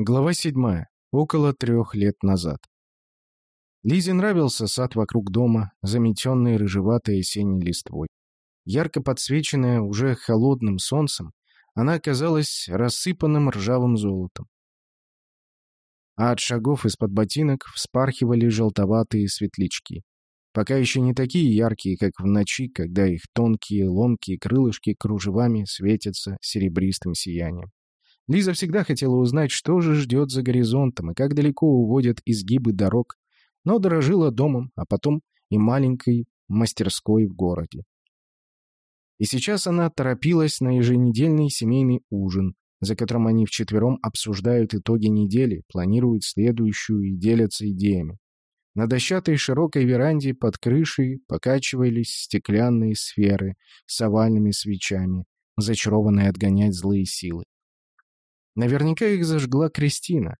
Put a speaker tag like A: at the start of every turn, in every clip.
A: Глава седьмая. Около трех лет назад. Лизе нравился сад вокруг дома, заметенный рыжеватой осенней листвой. Ярко подсвеченная уже холодным солнцем, она оказалась рассыпанным ржавым золотом. А от шагов из-под ботинок вспархивали желтоватые светлячки. Пока еще не такие яркие, как в ночи, когда их тонкие ломкие крылышки кружевами светятся серебристым сиянием. Лиза всегда хотела узнать, что же ждет за горизонтом и как далеко уводят изгибы дорог, но дорожила домом, а потом и маленькой мастерской в городе. И сейчас она торопилась на еженедельный семейный ужин, за которым они вчетвером обсуждают итоги недели, планируют следующую и делятся идеями. На дощатой широкой веранде под крышей покачивались стеклянные сферы с овальными свечами, зачарованные отгонять злые силы. Наверняка их зажгла Кристина.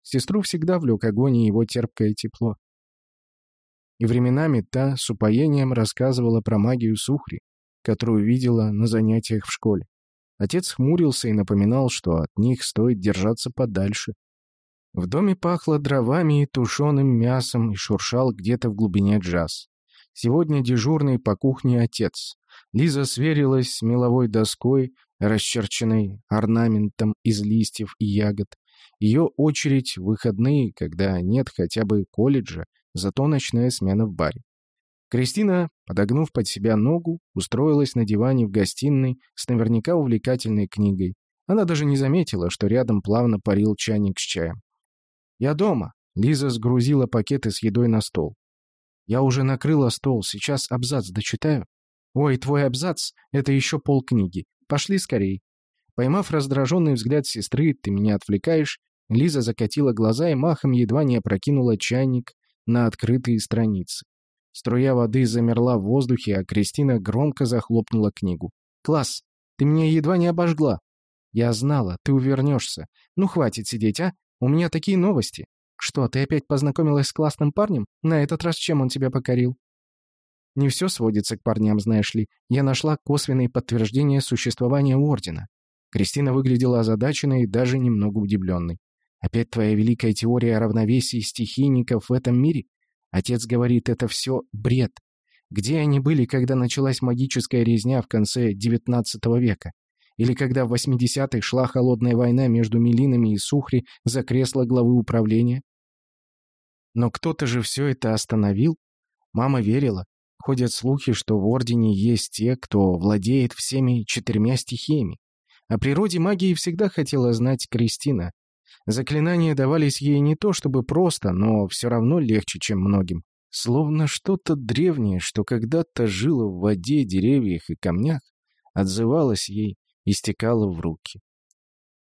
A: Сестру всегда влек огонь и его терпкое тепло. И временами та с упоением рассказывала про магию Сухри, которую видела на занятиях в школе. Отец хмурился и напоминал, что от них стоит держаться подальше. В доме пахло дровами и тушеным мясом и шуршал где-то в глубине джаз. Сегодня дежурный по кухне отец. Лиза сверилась с меловой доской, расчерченной орнаментом из листьев и ягод. Ее очередь выходные, когда нет хотя бы колледжа, зато ночная смена в баре. Кристина, подогнув под себя ногу, устроилась на диване в гостиной с наверняка увлекательной книгой. Она даже не заметила, что рядом плавно парил чайник с чаем. «Я дома!» Лиза сгрузила пакеты с едой на стол. «Я уже накрыла стол, сейчас абзац дочитаю». «Ой, твой абзац — это еще полкниги. Пошли скорей». Поймав раздраженный взгляд сестры, ты меня отвлекаешь, Лиза закатила глаза и махом едва не опрокинула чайник на открытые страницы. Струя воды замерла в воздухе, а Кристина громко захлопнула книгу. «Класс! Ты меня едва не обожгла!» «Я знала, ты увернешься. Ну, хватит сидеть, а? У меня такие новости!» «Что, ты опять познакомилась с классным парнем? На этот раз чем он тебя покорил?» Не все сводится к парням, знаешь ли. Я нашла косвенные подтверждения существования Ордена. Кристина выглядела озадаченной и даже немного удивленной. Опять твоя великая теория о равновесии стихийников в этом мире? Отец говорит, это все бред. Где они были, когда началась магическая резня в конце XIX века? Или когда в 80-х шла холодная война между Милинами и Сухри за кресло главы управления? Но кто-то же все это остановил. Мама верила. Ходят слухи, что в Ордене есть те, кто владеет всеми четырьмя стихиями. О природе магии всегда хотела знать Кристина. Заклинания давались ей не то чтобы просто, но все равно легче, чем многим. Словно что-то древнее, что когда-то жило в воде, деревьях и камнях, отзывалось ей и стекало в руки.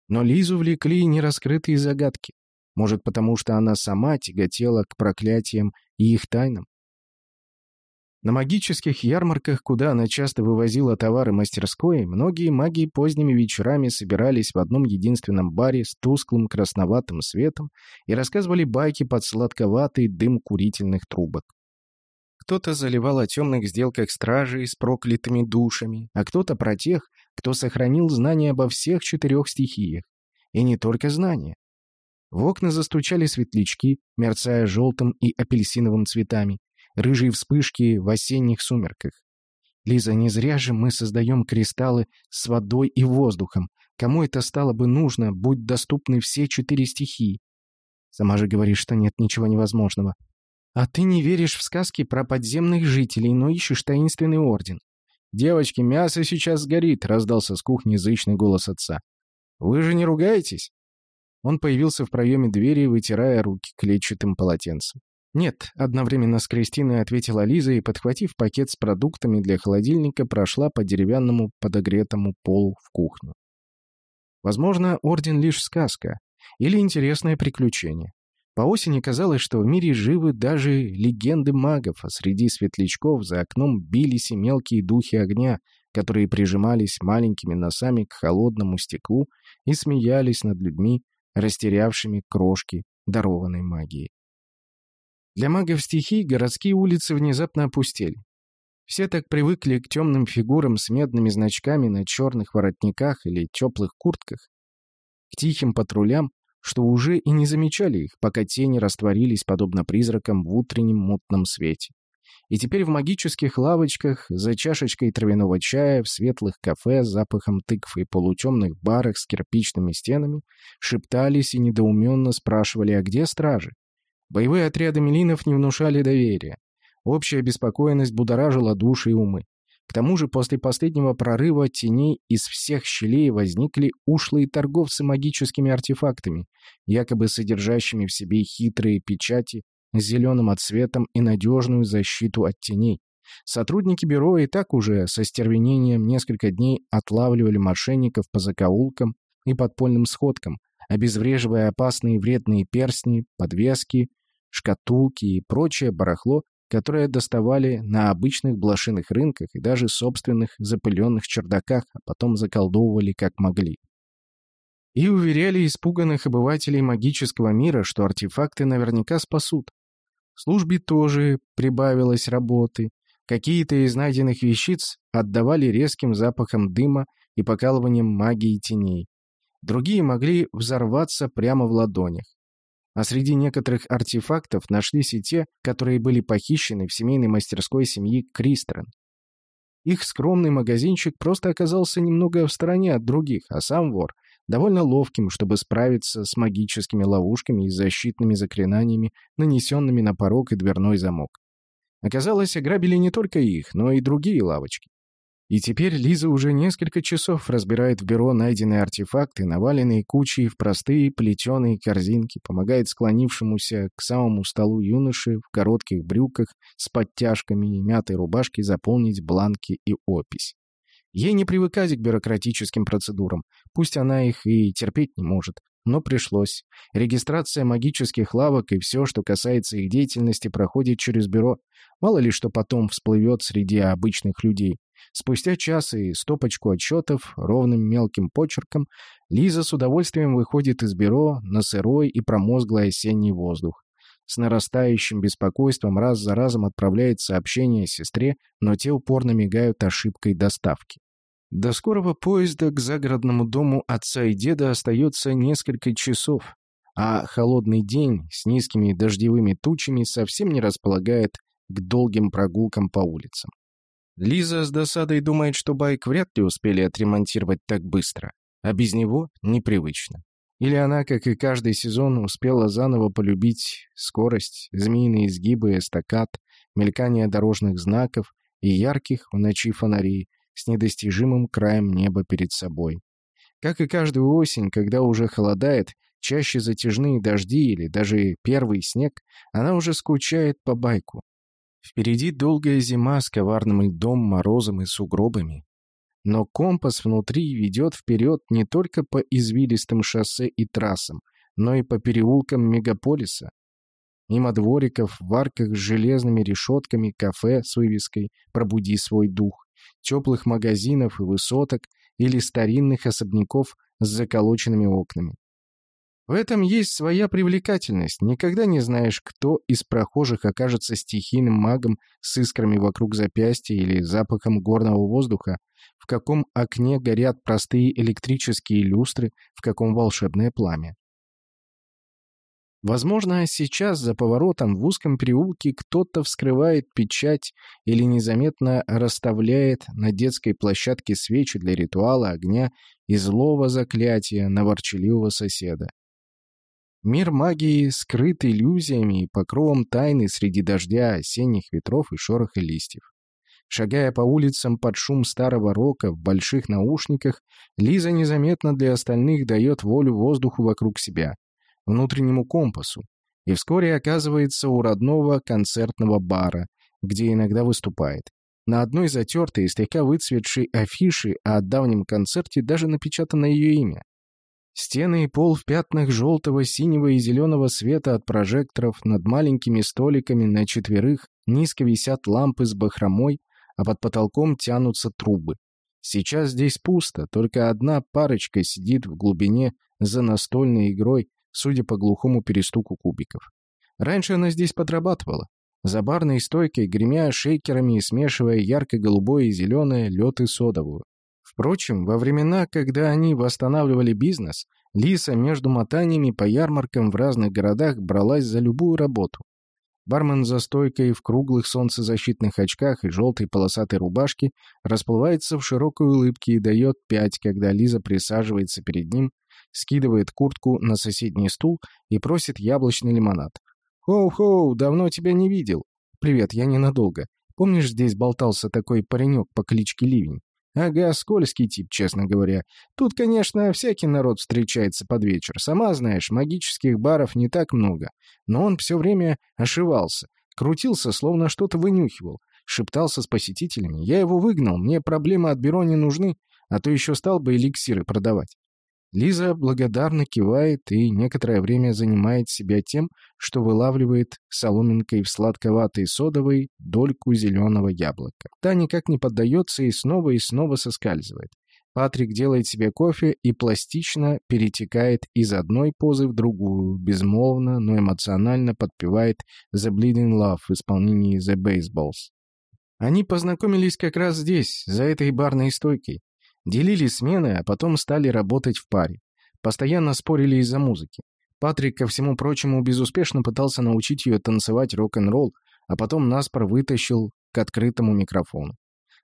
A: Но Лизу влекли нераскрытые загадки. Может, потому что она сама тяготела к проклятиям и их тайнам? На магических ярмарках, куда она часто вывозила товары мастерской, многие маги поздними вечерами собирались в одном единственном баре с тусклым красноватым светом и рассказывали байки под сладковатый дым курительных трубок. Кто-то заливал о темных сделках стражей с проклятыми душами, а кто-то про тех, кто сохранил знания обо всех четырех стихиях. И не только знания. В окна застучали светлячки, мерцая желтым и апельсиновым цветами, рыжие вспышки в осенних сумерках. Лиза, не зря же мы создаем кристаллы с водой и воздухом. Кому это стало бы нужно, будь доступны все четыре стихии? Сама же говоришь, что нет ничего невозможного. А ты не веришь в сказки про подземных жителей, но ищешь таинственный орден. «Девочки, мясо сейчас сгорит», — раздался с кухни зычный голос отца. «Вы же не ругаетесь?» Он появился в проеме двери, вытирая руки клетчатым полотенцем. «Нет», — одновременно с Кристиной ответила Лиза и, подхватив пакет с продуктами для холодильника, прошла по деревянному подогретому полу в кухню. Возможно, Орден лишь сказка или интересное приключение. По осени казалось, что в мире живы даже легенды магов, а среди светлячков за окном бились и мелкие духи огня, которые прижимались маленькими носами к холодному стеклу и смеялись над людьми, растерявшими крошки дарованной магии. Для магов стихий городские улицы внезапно опустели. Все так привыкли к темным фигурам с медными значками на черных воротниках или теплых куртках, к тихим патрулям, что уже и не замечали их, пока тени растворились, подобно призракам, в утреннем мутном свете. И теперь в магических лавочках, за чашечкой травяного чая, в светлых кафе с запахом тыкв и полутемных барах с кирпичными стенами шептались и недоуменно спрашивали, а где стражи? Боевые отряды Мелинов не внушали доверия. Общая беспокойность будоражила души и умы. К тому же после последнего прорыва теней из всех щелей возникли ушлые торговцы магическими артефактами, якобы содержащими в себе хитрые печати с зеленым отсветом и надежную защиту от теней. Сотрудники бюро и так уже со стервенением несколько дней отлавливали мошенников по закоулкам и подпольным сходкам, обезвреживая опасные вредные перстни, подвески, шкатулки и прочее барахло, которое доставали на обычных блошиных рынках и даже собственных запыленных чердаках, а потом заколдовывали как могли. И уверяли испуганных обывателей магического мира, что артефакты наверняка спасут. В службе тоже прибавилось работы. Какие-то из найденных вещиц отдавали резким запахом дыма и покалыванием магии теней. Другие могли взорваться прямо в ладонях. А среди некоторых артефактов нашлись и те, которые были похищены в семейной мастерской семьи Кристрен. Их скромный магазинчик просто оказался немного в стороне от других, а сам вор довольно ловким, чтобы справиться с магическими ловушками и защитными заклинаниями, нанесенными на порог и дверной замок. Оказалось, ограбили не только их, но и другие лавочки. И теперь Лиза уже несколько часов разбирает в бюро найденные артефакты, наваленные кучей в простые плетеные корзинки, помогает склонившемуся к самому столу юноше в коротких брюках с подтяжками и мятой рубашке заполнить бланки и опись. Ей не привыкать к бюрократическим процедурам, пусть она их и терпеть не может, но пришлось. Регистрация магических лавок и все, что касается их деятельности, проходит через бюро. Мало ли что потом всплывет среди обычных людей. Спустя час и стопочку отчетов ровным мелким почерком Лиза с удовольствием выходит из бюро на сырой и промозглый осенний воздух. С нарастающим беспокойством раз за разом отправляет сообщение сестре, но те упорно мигают ошибкой доставки. До скорого поезда к загородному дому отца и деда остается несколько часов, а холодный день с низкими дождевыми тучами совсем не располагает к долгим прогулкам по улицам. Лиза с досадой думает, что байк вряд ли успели отремонтировать так быстро, а без него непривычно. Или она, как и каждый сезон, успела заново полюбить скорость, змеиные изгибы, эстакад, мелькание дорожных знаков и ярких в ночи фонарей, с недостижимым краем неба перед собой. Как и каждую осень, когда уже холодает, чаще затяжные дожди или даже первый снег, она уже скучает по байку. Впереди долгая зима с коварным льдом, морозом и сугробами. Но компас внутри ведет вперед не только по извилистым шоссе и трассам, но и по переулкам мегаполиса. Мимо двориков, в арках с железными решетками, кафе с вывеской «Пробуди свой дух», теплых магазинов и высоток или старинных особняков с заколоченными окнами. В этом есть своя привлекательность. Никогда не знаешь, кто из прохожих окажется стихийным магом с искрами вокруг запястья или запахом горного воздуха, в каком окне горят простые электрические люстры, в каком волшебное пламя. Возможно, сейчас за поворотом в узком переулке кто-то вскрывает печать или незаметно расставляет на детской площадке свечи для ритуала огня и злого заклятия на ворчаливого соседа. Мир магии скрыт иллюзиями и покровом тайны среди дождя, осенних ветров и шороха листьев. Шагая по улицам под шум старого рока в больших наушниках, Лиза незаметно для остальных дает волю воздуху вокруг себя внутреннему компасу, и вскоре оказывается у родного концертного бара, где иногда выступает. На одной затертой и слегка выцветшей афише о давнем концерте даже напечатано ее имя. Стены и пол в пятнах желтого, синего и зеленого света от прожекторов над маленькими столиками на четверых низко висят лампы с бахромой, а под потолком тянутся трубы. Сейчас здесь пусто, только одна парочка сидит в глубине за настольной игрой судя по глухому перестуку кубиков. Раньше она здесь подрабатывала. За барной стойкой, гремя шейкерами и смешивая ярко-голубое и зеленое, лед и содовую. Впрочем, во времена, когда они восстанавливали бизнес, Лиса между мотаниями по ярмаркам в разных городах бралась за любую работу. Бармен за стойкой в круглых солнцезащитных очках и желтой полосатой рубашке расплывается в широкой улыбке и дает пять, когда Лиза присаживается перед ним, скидывает куртку на соседний стул и просит яблочный лимонад. «Хоу-хоу, давно тебя не видел. Привет, я ненадолго. Помнишь, здесь болтался такой паренек по кличке Ливень? Ага, скользкий тип, честно говоря. Тут, конечно, всякий народ встречается под вечер. Сама знаешь, магических баров не так много. Но он все время ошивался. Крутился, словно что-то вынюхивал. Шептался с посетителями. Я его выгнал, мне проблемы от бюро не нужны, а то еще стал бы эликсиры продавать. Лиза благодарно кивает и некоторое время занимает себя тем, что вылавливает соломинкой в сладковатой содовой дольку зеленого яблока. Та никак не поддается и снова и снова соскальзывает. Патрик делает себе кофе и пластично перетекает из одной позы в другую, безмолвно, но эмоционально подпевает «The Bleeding Love» в исполнении «The Baseballs». Они познакомились как раз здесь, за этой барной стойкой. Делили смены, а потом стали работать в паре. Постоянно спорили из-за музыки. Патрик, ко всему прочему, безуспешно пытался научить ее танцевать рок-н-ролл, а потом наспор вытащил к открытому микрофону.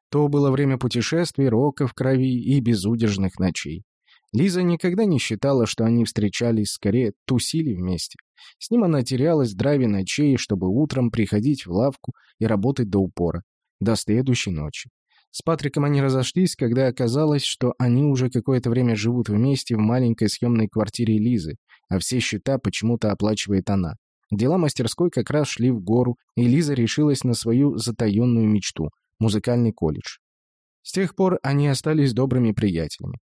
A: То было время путешествий, рока в крови и безудержных ночей. Лиза никогда не считала, что они встречались, скорее тусили вместе. С ним она терялась в драйве ночей, чтобы утром приходить в лавку и работать до упора, до следующей ночи. С Патриком они разошлись, когда оказалось, что они уже какое-то время живут вместе в маленькой съемной квартире Лизы, а все счета почему-то оплачивает она. Дела мастерской как раз шли в гору, и Лиза решилась на свою затаенную мечту – музыкальный колледж. С тех пор они остались добрыми приятелями.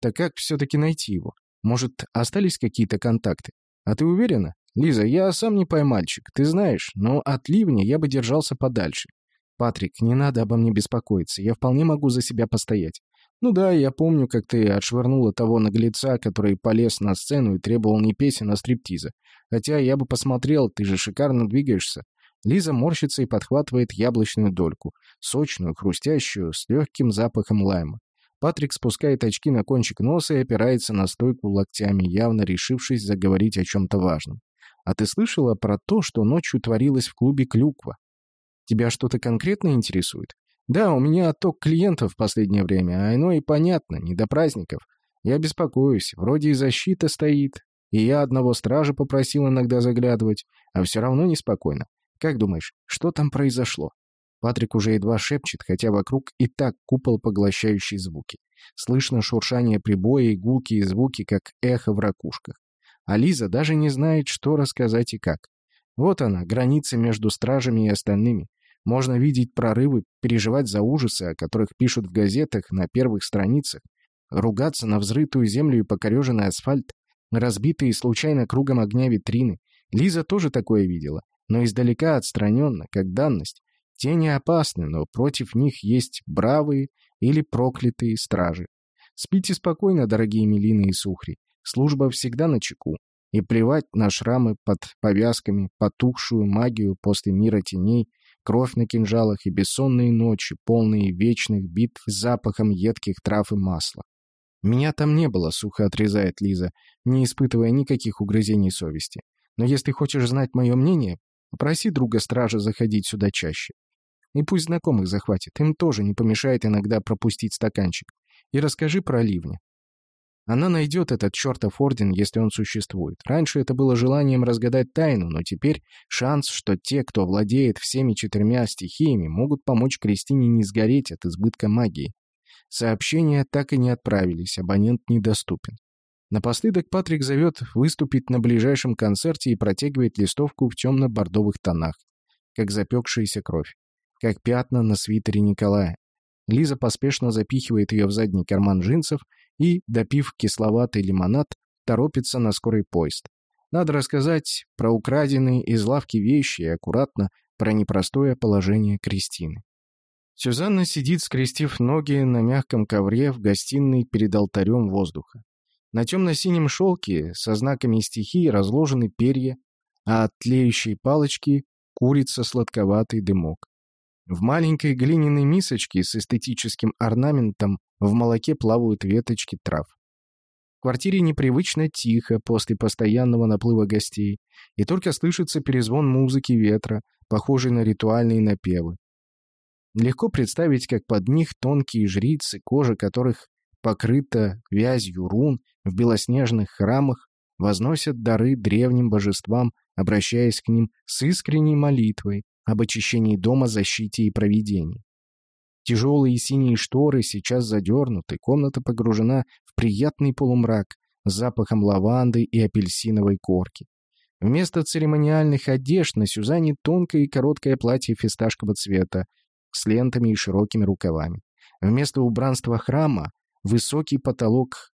A: Так как все-таки найти его? Может, остались какие-то контакты? А ты уверена? Лиза, я сам не поймальчик, ты знаешь, но от ливня я бы держался подальше. «Патрик, не надо обо мне беспокоиться, я вполне могу за себя постоять». «Ну да, я помню, как ты отшвырнула того наглеца, который полез на сцену и требовал не песен, а стриптиза. Хотя я бы посмотрел, ты же шикарно двигаешься». Лиза морщится и подхватывает яблочную дольку, сочную, хрустящую, с легким запахом лайма. Патрик спускает очки на кончик носа и опирается на стойку локтями, явно решившись заговорить о чем-то важном. «А ты слышала про то, что ночью творилось в клубе «Клюква»?» Тебя что-то конкретно интересует? Да, у меня отток клиентов в последнее время, а оно и понятно, не до праздников. Я беспокоюсь, вроде и защита стоит, и я одного стража попросил иногда заглядывать, а все равно неспокойно. Как думаешь, что там произошло? Патрик уже едва шепчет, хотя вокруг и так купол, поглощающий звуки. Слышно шуршание прибоя и гулкие звуки, как эхо в ракушках. А Лиза даже не знает, что рассказать и как. Вот она, граница между стражами и остальными. Можно видеть прорывы, переживать за ужасы, о которых пишут в газетах на первых страницах, ругаться на взрытую землю и покореженный асфальт, разбитые случайно кругом огня витрины. Лиза тоже такое видела, но издалека отстраненно, как данность. Тени опасны, но против них есть бравые или проклятые стражи. Спите спокойно, дорогие Мелины и Сухри. Служба всегда на чеку. И плевать на шрамы под повязками, потухшую магию после мира теней, кровь на кинжалах и бессонные ночи, полные вечных битв с запахом едких трав и масла. «Меня там не было», — сухо отрезает Лиза, не испытывая никаких угрызений совести. «Но если хочешь знать мое мнение, попроси друга-стража заходить сюда чаще. И пусть знакомых захватит, им тоже не помешает иногда пропустить стаканчик. И расскажи про ливня. Она найдет этот чертов орден, если он существует. Раньше это было желанием разгадать тайну, но теперь шанс, что те, кто владеет всеми четырьмя стихиями, могут помочь Кристине не сгореть от избытка магии. Сообщения так и не отправились, абонент недоступен. Напоследок Патрик зовет выступить на ближайшем концерте и протягивает листовку в темно-бордовых тонах, как запекшаяся кровь, как пятна на свитере Николая. Лиза поспешно запихивает ее в задний карман джинсов и, допив кисловатый лимонад, торопится на скорый поезд. Надо рассказать про украденные из лавки вещи и аккуратно про непростое положение Кристины. Сюзанна сидит, скрестив ноги на мягком ковре в гостиной перед алтарем воздуха. На темно-синем шелке со знаками стихии разложены перья, а от тлеющей палочки курица сладковатый дымок. В маленькой глиняной мисочке с эстетическим орнаментом в молоке плавают веточки трав. В квартире непривычно тихо после постоянного наплыва гостей, и только слышится перезвон музыки ветра, похожий на ритуальные напевы. Легко представить, как под них тонкие жрицы, кожа которых покрыта вязью рун в белоснежных храмах, возносят дары древним божествам, обращаясь к ним с искренней молитвой об очищении дома, защите и проведении. Тяжелые синие шторы сейчас задернуты, комната погружена в приятный полумрак с запахом лаванды и апельсиновой корки. Вместо церемониальных одежд на Сюзанне тонкое и короткое платье фисташкового цвета с лентами и широкими рукавами. Вместо убранства храма — высокий потолок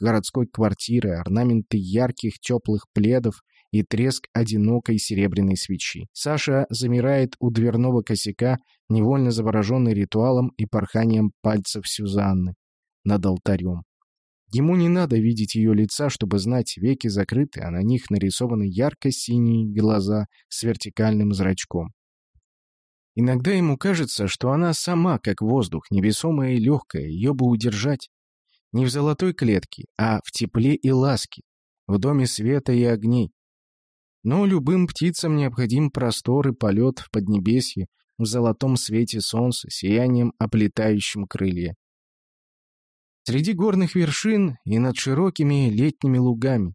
A: городской квартиры, орнаменты ярких теплых пледов и треск одинокой серебряной свечи. Саша замирает у дверного косяка, невольно завороженный ритуалом и порханием пальцев Сюзанны над алтарем. Ему не надо видеть ее лица, чтобы знать, веки закрыты, а на них нарисованы ярко-синие глаза с вертикальным зрачком. Иногда ему кажется, что она сама, как воздух, невесомая и легкая, ее бы удержать. Не в золотой клетке, а в тепле и ласке, в доме света и огней. Но любым птицам необходим простор и полет в Поднебесье, в золотом свете солнца, сиянием оплетающим крылья. Среди горных вершин и над широкими летними лугами.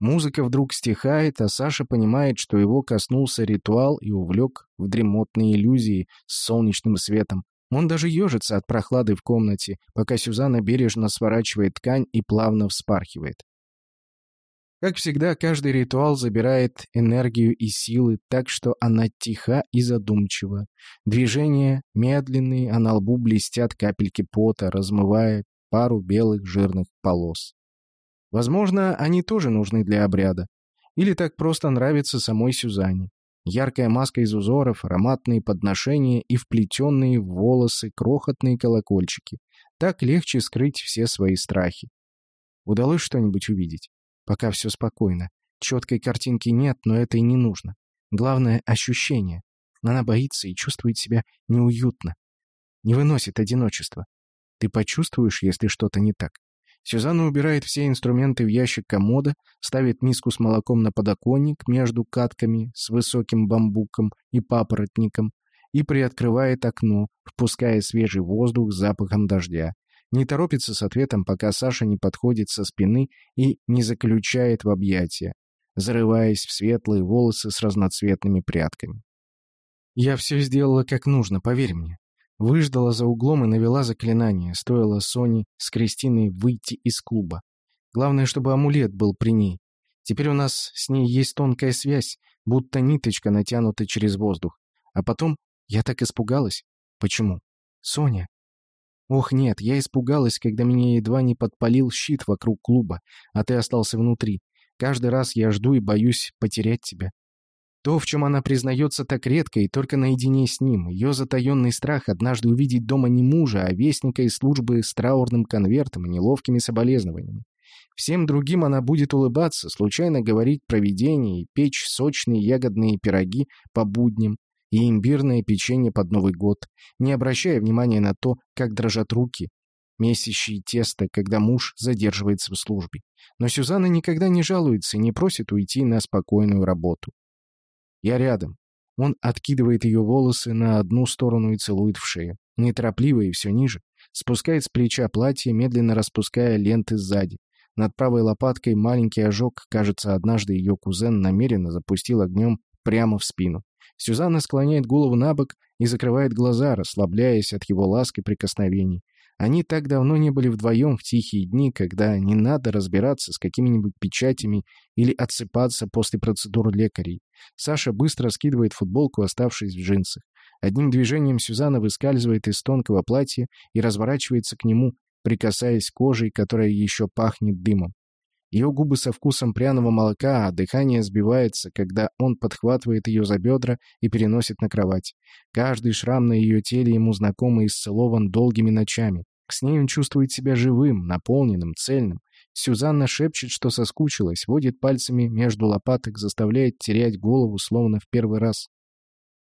A: Музыка вдруг стихает, а Саша понимает, что его коснулся ритуал и увлек в дремотные иллюзии с солнечным светом. Он даже ежится от прохлады в комнате, пока Сюзанна бережно сворачивает ткань и плавно вспархивает. Как всегда, каждый ритуал забирает энергию и силы так, что она тиха и задумчива. Движения медленные, а на лбу блестят капельки пота, размывая пару белых жирных полос. Возможно, они тоже нужны для обряда. Или так просто нравится самой Сюзанне. Яркая маска из узоров, ароматные подношения и вплетенные в волосы крохотные колокольчики. Так легче скрыть все свои страхи. Удалось что-нибудь увидеть? Пока все спокойно. Четкой картинки нет, но это и не нужно. Главное — ощущение. Она боится и чувствует себя неуютно. Не выносит одиночество. Ты почувствуешь, если что-то не так. Сюзанна убирает все инструменты в ящик комода, ставит миску с молоком на подоконник между катками с высоким бамбуком и папоротником и приоткрывает окно, впуская свежий воздух с запахом дождя. Не торопится с ответом, пока Саша не подходит со спины и не заключает в объятия, зарываясь в светлые волосы с разноцветными прядками. «Я все сделала как нужно, поверь мне. Выждала за углом и навела заклинание, стоило Соне с Кристиной выйти из клуба. Главное, чтобы амулет был при ней. Теперь у нас с ней есть тонкая связь, будто ниточка натянута через воздух. А потом я так испугалась. Почему? Соня. Ох, нет, я испугалась, когда меня едва не подпалил щит вокруг клуба, а ты остался внутри. Каждый раз я жду и боюсь потерять тебя. То, в чем она признается так редко и только наедине с ним, ее затаенный страх однажды увидеть дома не мужа, а вестника из службы с траурным конвертом и неловкими соболезнованиями. Всем другим она будет улыбаться, случайно говорить про видение и печь сочные ягодные пироги по будням и имбирное печенье под Новый год, не обращая внимания на то, как дрожат руки, месящие тесто, когда муж задерживается в службе. Но Сюзанна никогда не жалуется и не просит уйти на спокойную работу. Я рядом. Он откидывает ее волосы на одну сторону и целует в шею. Неторопливо и все ниже. Спускает с плеча платье, медленно распуская ленты сзади. Над правой лопаткой маленький ожог, кажется, однажды ее кузен намеренно запустил огнем прямо в спину. Сюзанна склоняет голову на бок и закрывает глаза, расслабляясь от его ласк и прикосновений. Они так давно не были вдвоем в тихие дни, когда не надо разбираться с какими-нибудь печатями или отсыпаться после процедур лекарей. Саша быстро скидывает футболку, оставшись в джинсах. Одним движением Сюзанна выскальзывает из тонкого платья и разворачивается к нему, прикасаясь кожей, которая еще пахнет дымом. Ее губы со вкусом пряного молока, а дыхание сбивается, когда он подхватывает ее за бедра и переносит на кровать. Каждый шрам на ее теле ему знаком и исцелован долгими ночами. С ней он чувствует себя живым, наполненным, цельным. Сюзанна шепчет, что соскучилась, водит пальцами между лопаток, заставляет терять голову, словно в первый раз.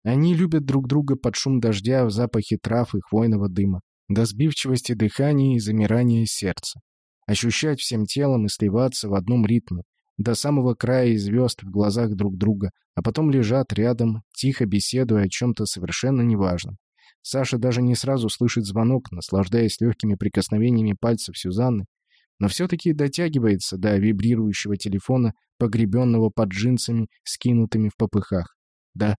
A: Они любят друг друга под шум дождя в запахе трав и хвойного дыма, до сбивчивости дыхания и замирания сердца. Ощущать всем телом и сливаться в одном ритме, до самого края звезд в глазах друг друга, а потом лежат рядом, тихо беседуя о чем-то совершенно неважном. Саша даже не сразу слышит звонок, наслаждаясь легкими прикосновениями пальцев Сюзанны, но все-таки дотягивается до вибрирующего телефона, погребенного под джинсами, скинутыми в попыхах. «Да.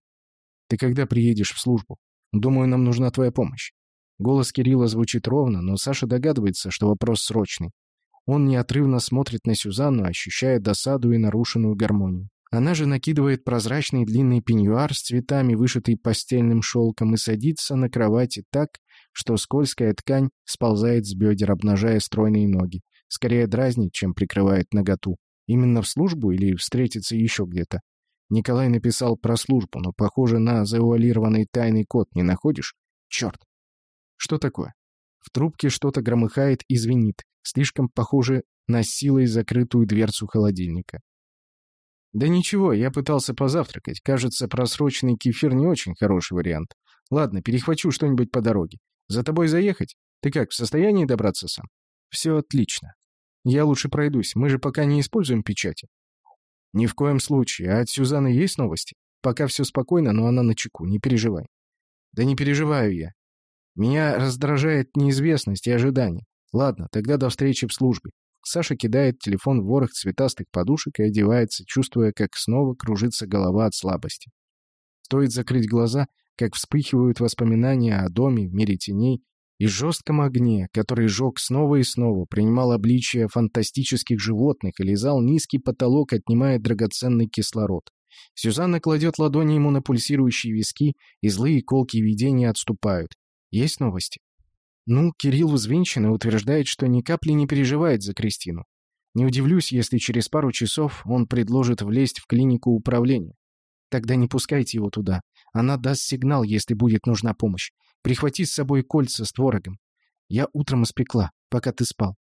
A: Ты когда приедешь в службу? Думаю, нам нужна твоя помощь». Голос Кирилла звучит ровно, но Саша догадывается, что вопрос срочный. Он неотрывно смотрит на Сюзанну, ощущая досаду и нарушенную гармонию. Она же накидывает прозрачный длинный пеньюар с цветами, вышитый постельным шелком, и садится на кровати так, что скользкая ткань сползает с бедер, обнажая стройные ноги. Скорее дразнит, чем прикрывает наготу. Именно в службу или встретиться еще где-то? Николай написал про службу, но похоже на завуалированный тайный код, не находишь? Черт! Что такое? В трубке что-то громыхает и звенит, слишком похоже на силой закрытую дверцу холодильника. Да ничего, я пытался позавтракать. Кажется, просроченный кефир не очень хороший вариант. Ладно, перехвачу что-нибудь по дороге. За тобой заехать? Ты как, в состоянии добраться сам? Все отлично. Я лучше пройдусь, мы же пока не используем печати. Ни в коем случае. А от Сюзанны есть новости? Пока все спокойно, но она на чеку, не переживай. Да не переживаю я. Меня раздражает неизвестность и ожидание. Ладно, тогда до встречи в службе. Саша кидает телефон в ворох цветастых подушек и одевается, чувствуя, как снова кружится голова от слабости. Стоит закрыть глаза, как вспыхивают воспоминания о доме мире теней и жестком огне, который жег снова и снова, принимал обличие фантастических животных и лизал низкий потолок, отнимая драгоценный кислород. Сюзанна кладет ладони ему на пульсирующие виски, и злые колки видения отступают. Есть новости? Ну, Кирилл взвинчен и утверждает, что ни капли не переживает за Кристину. Не удивлюсь, если через пару часов он предложит влезть в клинику управления. Тогда не пускайте его туда. Она даст сигнал, если будет нужна помощь. Прихвати с собой кольца с творогом. Я утром испекла, пока ты спал.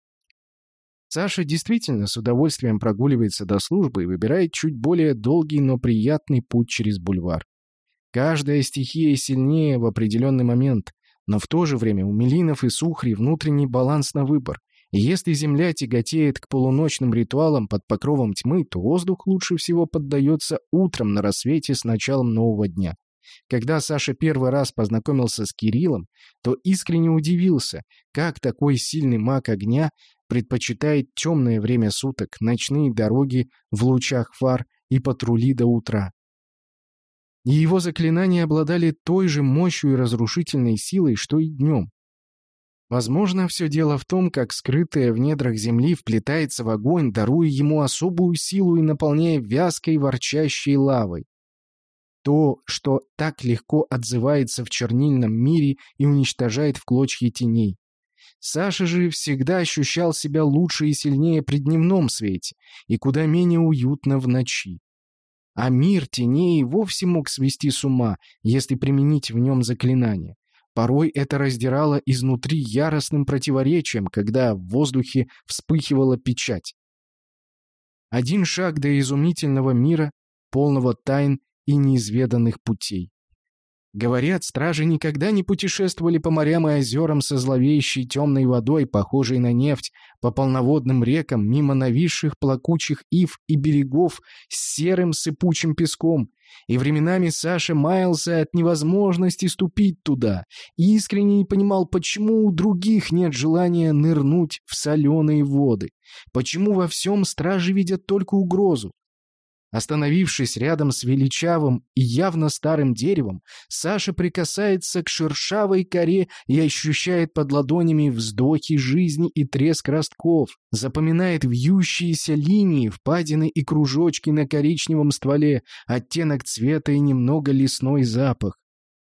A: Саша действительно с удовольствием прогуливается до службы и выбирает чуть более долгий, но приятный путь через бульвар. Каждая стихия сильнее в определенный момент, но в то же время у Мелинов и Сухри внутренний баланс на выбор. И если Земля тяготеет к полуночным ритуалам под покровом тьмы, то воздух лучше всего поддается утром на рассвете с началом нового дня. Когда Саша первый раз познакомился с Кириллом, то искренне удивился, как такой сильный маг огня предпочитает темное время суток, ночные дороги в лучах фар и патрули до утра и его заклинания обладали той же мощью и разрушительной силой, что и днем. Возможно, все дело в том, как скрытое в недрах земли вплетается в огонь, даруя ему особую силу и наполняя вязкой ворчащей лавой. То, что так легко отзывается в чернильном мире и уничтожает в клочья теней. Саша же всегда ощущал себя лучше и сильнее при дневном свете и куда менее уютно в ночи. А мир теней вовсе мог свести с ума, если применить в нем заклинание. Порой это раздирало изнутри яростным противоречием, когда в воздухе вспыхивала печать. Один шаг до изумительного мира, полного тайн и неизведанных путей. Говорят, стражи никогда не путешествовали по морям и озерам со зловещей темной водой, похожей на нефть, по полноводным рекам, мимо нависших плакучих ив и берегов с серым сыпучим песком. И временами Саша маялся от невозможности ступить туда, и искренне не понимал, почему у других нет желания нырнуть в соленые воды, почему во всем стражи видят только угрозу. Остановившись рядом с величавым и явно старым деревом, Саша прикасается к шершавой коре и ощущает под ладонями вздохи жизни и треск ростков, запоминает вьющиеся линии, впадины и кружочки на коричневом стволе, оттенок цвета и немного лесной запах.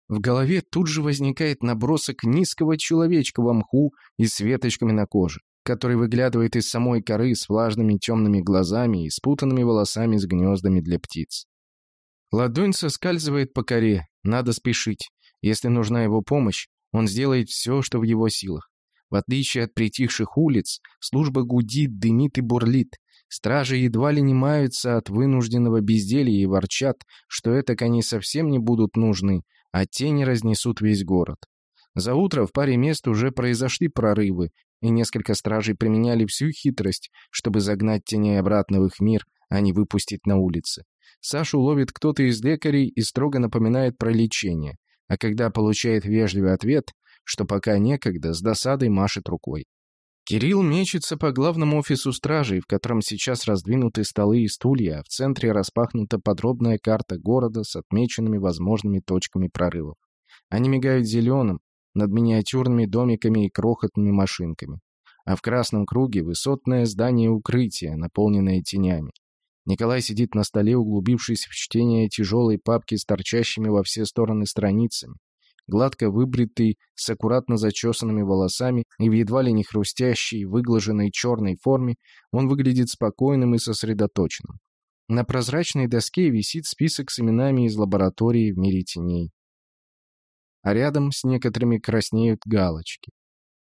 A: В голове тут же возникает набросок низкого человечка в мху и с веточками на коже который выглядывает из самой коры с влажными темными глазами и спутанными волосами с гнездами для птиц. Ладонь соскальзывает по коре, надо спешить. Если нужна его помощь, он сделает все, что в его силах. В отличие от притихших улиц, служба гудит, дымит и бурлит. Стражи едва ли не маются от вынужденного безделья и ворчат, что это они совсем не будут нужны, а тени разнесут весь город. За утро в паре мест уже произошли прорывы, и несколько стражей применяли всю хитрость, чтобы загнать теней обратно в их мир, а не выпустить на улицы. Сашу ловит кто-то из лекарей и строго напоминает про лечение, а когда получает вежливый ответ, что пока некогда, с досадой машет рукой. Кирилл мечется по главному офису стражей, в котором сейчас раздвинуты столы и стулья, а в центре распахнута подробная карта города с отмеченными возможными точками прорывов. Они мигают зеленым, над миниатюрными домиками и крохотными машинками. А в красном круге высотное здание укрытия, наполненное тенями. Николай сидит на столе, углубившись в чтение тяжелой папки с торчащими во все стороны страницами. Гладко выбритый, с аккуратно зачесанными волосами и в едва ли не хрустящей, выглаженной черной форме, он выглядит спокойным и сосредоточенным. На прозрачной доске висит список с именами из лаборатории в мире теней. А рядом с некоторыми краснеют галочки.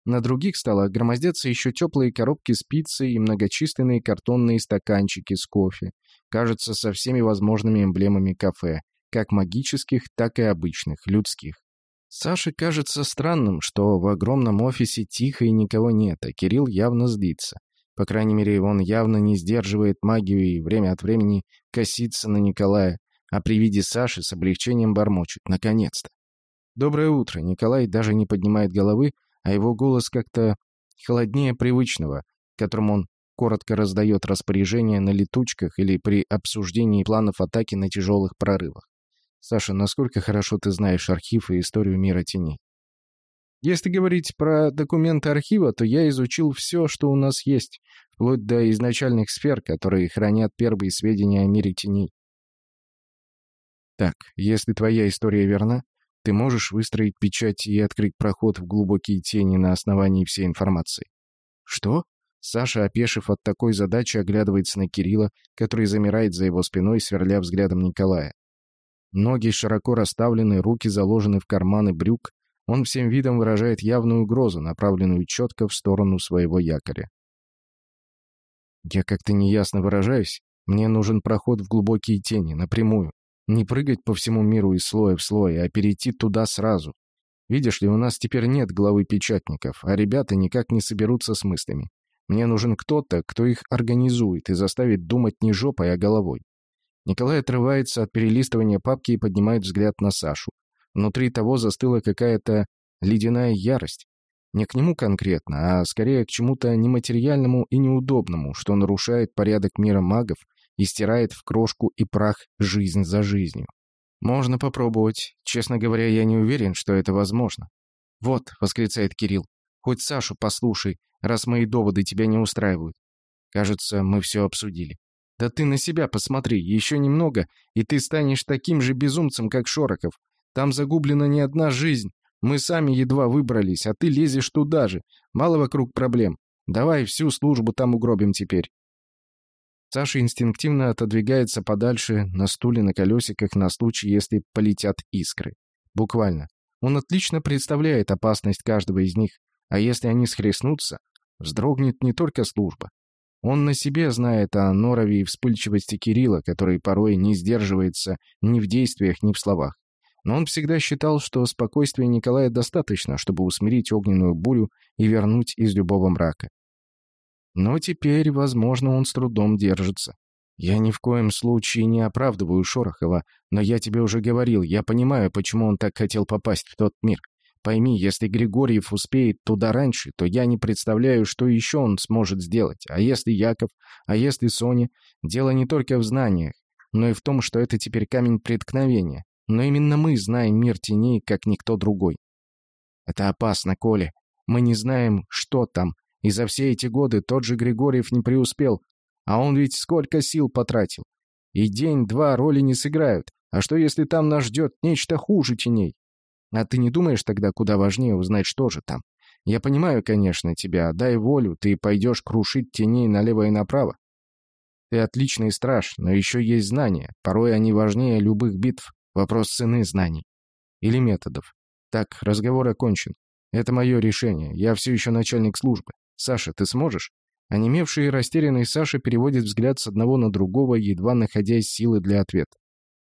A: На других столах громоздятся еще теплые коробки с пиццей и многочисленные картонные стаканчики с кофе, кажется, со всеми возможными эмблемами кафе, как магических, так и обычных, людских. Саше кажется странным, что в огромном офисе тихо и никого нет, а Кирилл явно злится. По крайней мере, он явно не сдерживает магию и время от времени косится на Николая, а при виде Саши с облегчением бормочет. Наконец-то. «Доброе утро!» Николай даже не поднимает головы, а его голос как-то холоднее привычного, которым он коротко раздает распоряжения на летучках или при обсуждении планов атаки на тяжелых прорывах. «Саша, насколько хорошо ты знаешь архив и историю мира теней?» «Если говорить про документы архива, то я изучил все, что у нас есть, вплоть до изначальных сфер, которые хранят первые сведения о мире теней. Так, если твоя история верна, ты можешь выстроить печать и открыть проход в глубокие тени на основании всей информации. Что? Саша, опешив от такой задачи, оглядывается на Кирилла, который замирает за его спиной, сверля взглядом Николая. Ноги широко расставлены, руки заложены в карманы брюк. Он всем видом выражает явную угрозу, направленную четко в сторону своего якоря. «Я как-то неясно выражаюсь. Мне нужен проход в глубокие тени, напрямую. Не прыгать по всему миру из слоя в слой, а перейти туда сразу. Видишь ли, у нас теперь нет главы печатников, а ребята никак не соберутся с мыслями. Мне нужен кто-то, кто их организует и заставит думать не жопой, а головой. Николай отрывается от перелистывания папки и поднимает взгляд на Сашу. Внутри того застыла какая-то ледяная ярость. Не к нему конкретно, а скорее к чему-то нематериальному и неудобному, что нарушает порядок мира магов и стирает в крошку и прах жизнь за жизнью. Можно попробовать. Честно говоря, я не уверен, что это возможно. «Вот», — восклицает Кирилл, — «хоть Сашу послушай, раз мои доводы тебя не устраивают. Кажется, мы все обсудили. Да ты на себя посмотри, еще немного, и ты станешь таким же безумцем, как Шороков. Там загублена не одна жизнь. Мы сами едва выбрались, а ты лезешь туда же. Мало вокруг проблем. Давай всю службу там угробим теперь. Саша инстинктивно отодвигается подальше на стуле на колесиках на случай, если полетят искры. Буквально. Он отлично представляет опасность каждого из них, а если они схлестнутся, вздрогнет не только служба. Он на себе знает о норове и вспыльчивости Кирилла, который порой не сдерживается ни в действиях, ни в словах. Но он всегда считал, что спокойствия Николая достаточно, чтобы усмирить огненную бурю и вернуть из любого мрака. Но теперь, возможно, он с трудом держится. Я ни в коем случае не оправдываю Шорохова, но я тебе уже говорил, я понимаю, почему он так хотел попасть в тот мир. Пойми, если Григорьев успеет туда раньше, то я не представляю, что еще он сможет сделать. А если Яков, а если Соня? Дело не только в знаниях, но и в том, что это теперь камень преткновения. Но именно мы знаем мир теней, как никто другой. Это опасно, Коля. Мы не знаем, что там, и за все эти годы тот же Григорьев не преуспел, а он ведь сколько сил потратил. И день-два роли не сыграют. А что, если там нас ждет нечто хуже теней? А ты не думаешь тогда, куда важнее узнать, что же там? Я понимаю, конечно, тебя. Дай волю, ты пойдешь крушить теней налево и направо. Ты отличный страж, но еще есть знания. Порой они важнее любых битв. Вопрос цены знаний. Или методов. Так, разговор окончен. Это мое решение. Я все еще начальник службы. Саша, ты сможешь?» Онемевший и растерянный Саша переводит взгляд с одного на другого, едва находя силы для ответа.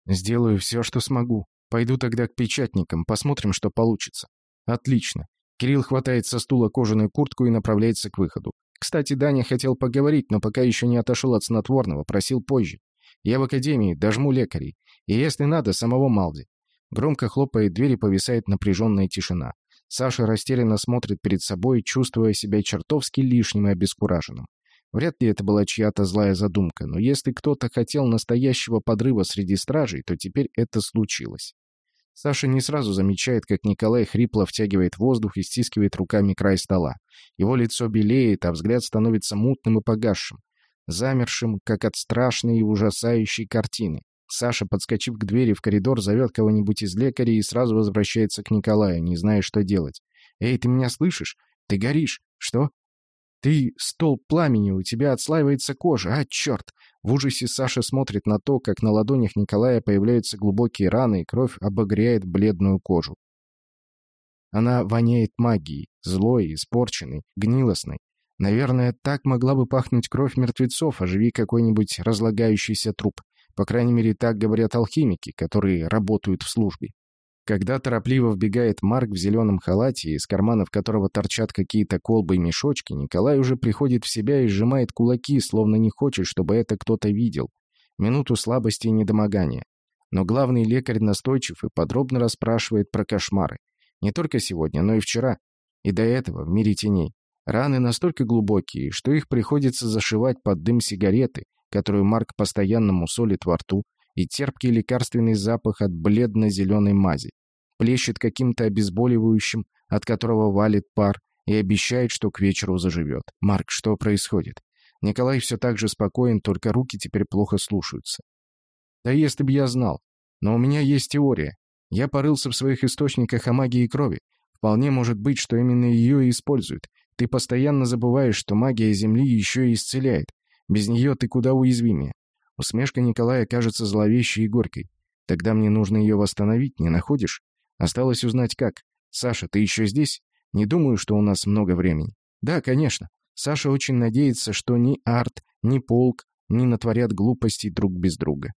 A: «Сделаю все, что смогу. Пойду тогда к печатникам, посмотрим, что получится». «Отлично». Кирилл хватает со стула кожаную куртку и направляется к выходу. Кстати, Даня хотел поговорить, но пока еще не отошел от снотворного, просил позже. Я в академии, дожму лекарей. И если надо, самого Малди. Громко хлопает дверь и повисает напряженная тишина. Саша растерянно смотрит перед собой, чувствуя себя чертовски лишним и обескураженным. Вряд ли это была чья-то злая задумка, но если кто-то хотел настоящего подрыва среди стражей, то теперь это случилось. Саша не сразу замечает, как Николай хрипло втягивает воздух и стискивает руками край стола. Его лицо белеет, а взгляд становится мутным и погасшим, замершим, как от страшной и ужасающей картины. Саша, подскочив к двери в коридор, зовет кого-нибудь из лекарей и сразу возвращается к Николаю, не зная, что делать. «Эй, ты меня слышишь? Ты горишь. Что? Ты столб пламени, у тебя отслаивается кожа. А, черт!» В ужасе Саша смотрит на то, как на ладонях Николая появляются глубокие раны, и кровь обогряет бледную кожу. Она воняет магией, злой, испорченной, гнилостной. Наверное, так могла бы пахнуть кровь мертвецов, оживи какой-нибудь разлагающийся труп. По крайней мере, так говорят алхимики, которые работают в службе. Когда торопливо вбегает Марк в зеленом халате, из карманов которого торчат какие-то колбы и мешочки, Николай уже приходит в себя и сжимает кулаки, словно не хочет, чтобы это кто-то видел. Минуту слабости и недомогания. Но главный лекарь настойчив и подробно расспрашивает про кошмары. Не только сегодня, но и вчера. И до этого, в мире теней. Раны настолько глубокие, что их приходится зашивать под дым сигареты, которую Марк постоянно мусолит во рту, и терпкий лекарственный запах от бледно-зеленой мази. Плещет каким-то обезболивающим, от которого валит пар, и обещает, что к вечеру заживет. «Марк, что происходит?» Николай все так же спокоен, только руки теперь плохо слушаются. «Да если бы я знал. Но у меня есть теория. Я порылся в своих источниках о магии крови. Вполне может быть, что именно ее и используют. Ты постоянно забываешь, что магия Земли еще и исцеляет. Без нее ты куда уязвимее. Усмешка Николая кажется зловещей и горькой. Тогда мне нужно ее восстановить, не находишь? Осталось узнать как. Саша, ты еще здесь? Не думаю, что у нас много времени. Да, конечно. Саша очень надеется, что ни Арт, ни Полк не натворят глупостей друг без друга.